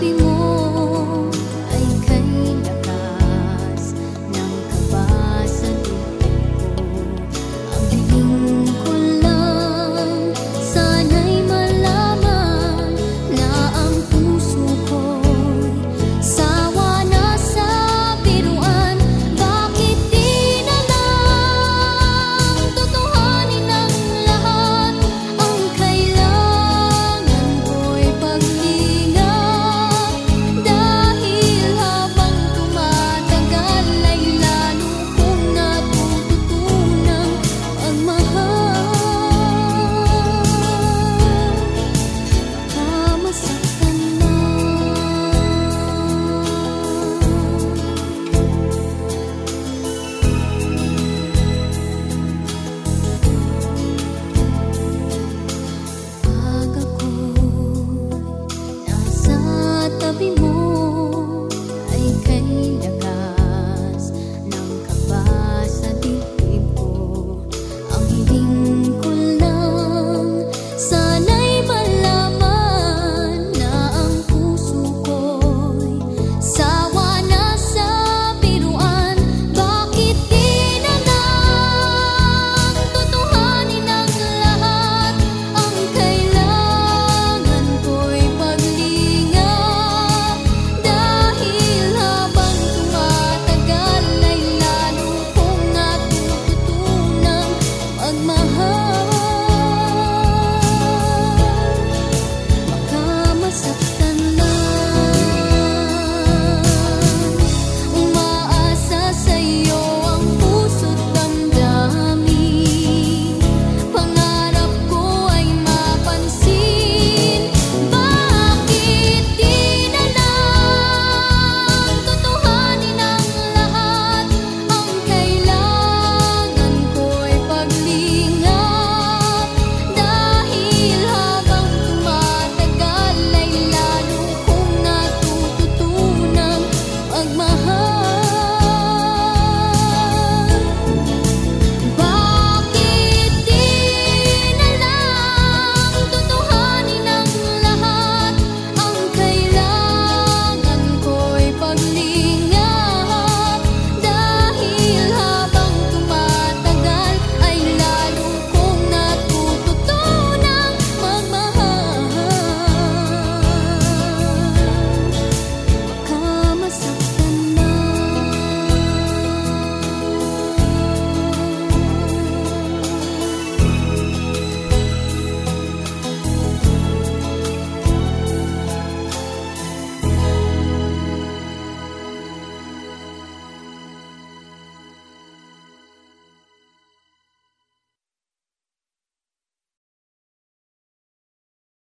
be.